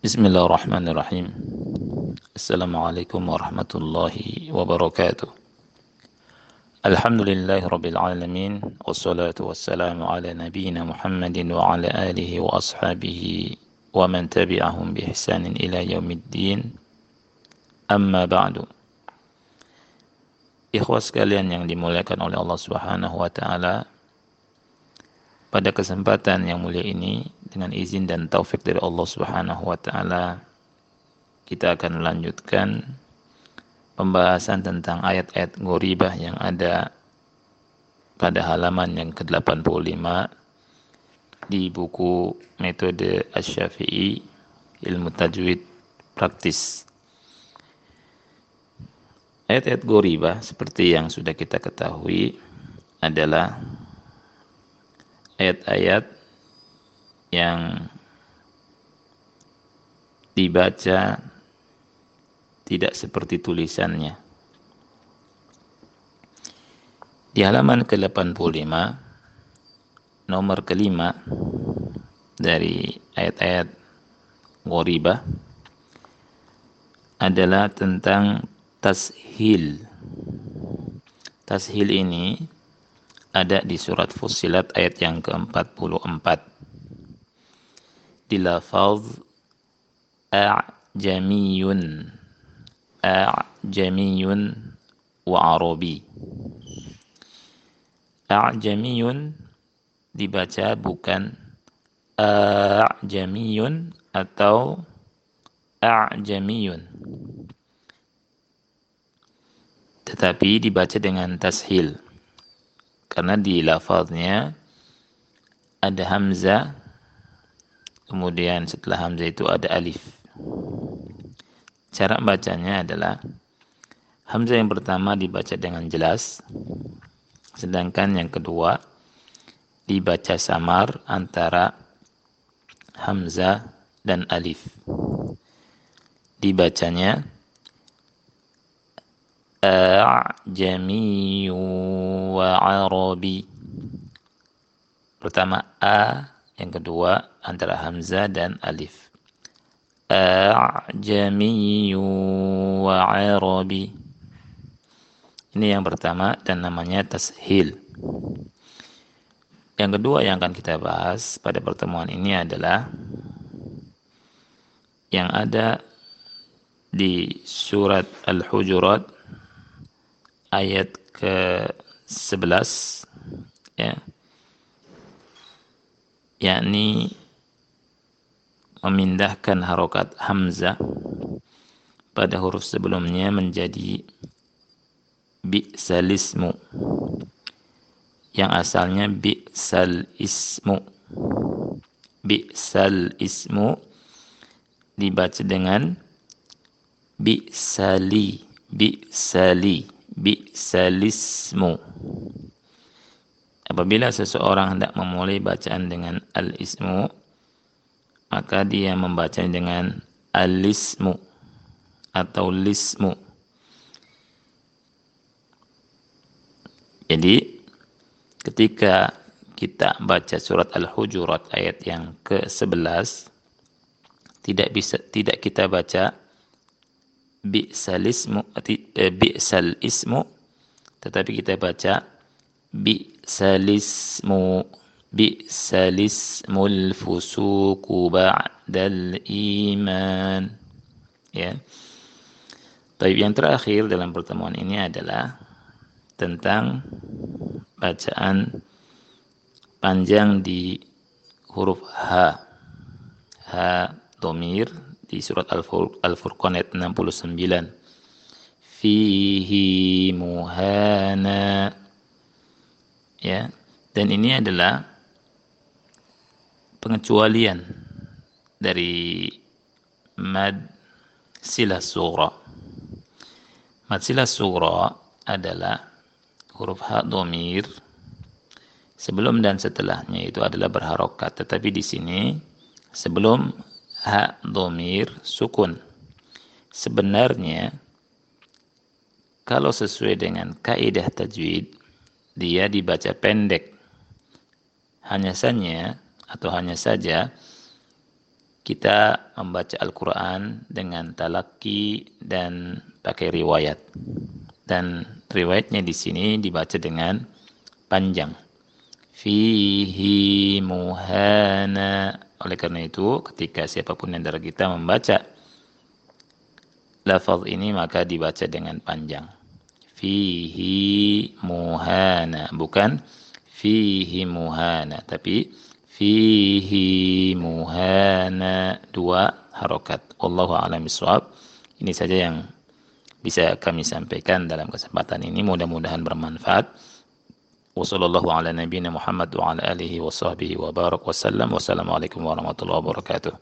Bismillahirrahmanirrahim. Assalamualaikum warahmatullahi wabarakatuh. Alhamdulillahi rabbil alamin wassalatu wassalamu ala nabiyyina Muhammadin wa ala alihi wa ashabihi wa man tabi'ahum bi ihsanin ila yaumiddin. Amma ba'du. Ikhwas sekalian yang dimuliakan oleh Allah Subhanahu wa taala, pada kesempatan yang mulia ini dengan izin dan taufik dari Allah Subhanahu wa taala kita akan melanjutkan pembahasan tentang ayat-ayat ghoribah yang ada pada halaman yang ke-85 di buku Metode Asy-Syafi'i Ilmu Tajwid Praktis. Ayat-ayat ghoribah seperti yang sudah kita ketahui adalah ayat-ayat yang dibaca tidak seperti tulisannya. Di halaman ke-85 nomor kelima dari ayat-ayat Ghoribah adalah tentang tashil. Tashil ini ada di surat Fussilat ayat yang ke-44. Di lafaz a'jamiyun a'jamiyun wa arabi. A'jamiyun dibaca bukan a'jamiyun atau a'jamiyun. Tetapi dibaca dengan tashil karena di lafaznya ada hamzah kemudian setelah hamzah itu ada alif cara bacanya adalah hamzah yang pertama dibaca dengan jelas sedangkan yang kedua dibaca samar antara hamzah dan alif dibacanya a'jami wa arabi. Pertama a, yang kedua antara hamzah dan alif. A'jami wa arabi. Ini yang pertama dan namanya tashil. Yang kedua yang akan kita bahas pada pertemuan ini adalah yang ada di surat Al-Hujurat ayat ke-11 ya yakni memindahkan harokat hamzah pada huruf sebelumnya menjadi bi'salismu yang asalnya bi'sal ismu bi'sal ismu dibaca dengan bi'sali bi'sali bi'salismu. Apabila seseorang hendak memulai bacaan dengan al-ismu, maka dia membaca dengan al-ismu atau lismu. Jadi ketika kita baca surat Al-Hujurat ayat yang ke-11 tidak bisa tidak kita baca bi'sal eh, bi'sal ismu tetapi kita baca bi'sal ismu bi'sal ismul fusuku ba'dal iman ya Taib yang terakhir dalam pertemuan ini adalah tentang bacaan panjang di huruf H. H domir di surat Al-Furqan ayat 69. Fihi muhana. Ya, dan ini adalah pengecualian dari mad sila surah. Mad sila surah adalah huruf ha domir sebelum dan setelahnya itu adalah berharokat. Tetapi di sini sebelum ha domir sukun. Sebenarnya kalau sesuai dengan kaidah tajwid dia dibaca pendek. Hanya saja atau hanya saja kita membaca Al-Quran dengan talaki dan pakai riwayat. Dan riwayatnya di sini dibaca dengan panjang. Fihi muhana. Oleh karena itu, ketika siapa pun yang dari kita membaca lafaz ini maka dibaca dengan panjang. Fihi muhana. Bukan fihi muhana. Tapi fihi muhana dua harokat. Wallahu a'lam bishawab. Ini saja yang bisa kami sampaikan dalam kesempatan ini. Mudah-mudahan bermanfaat. Ala Muhammad wa ala alihi wa sahbihi wa barak wa sallam. Wassalamualaikum warahmatullahi wabarakatuh.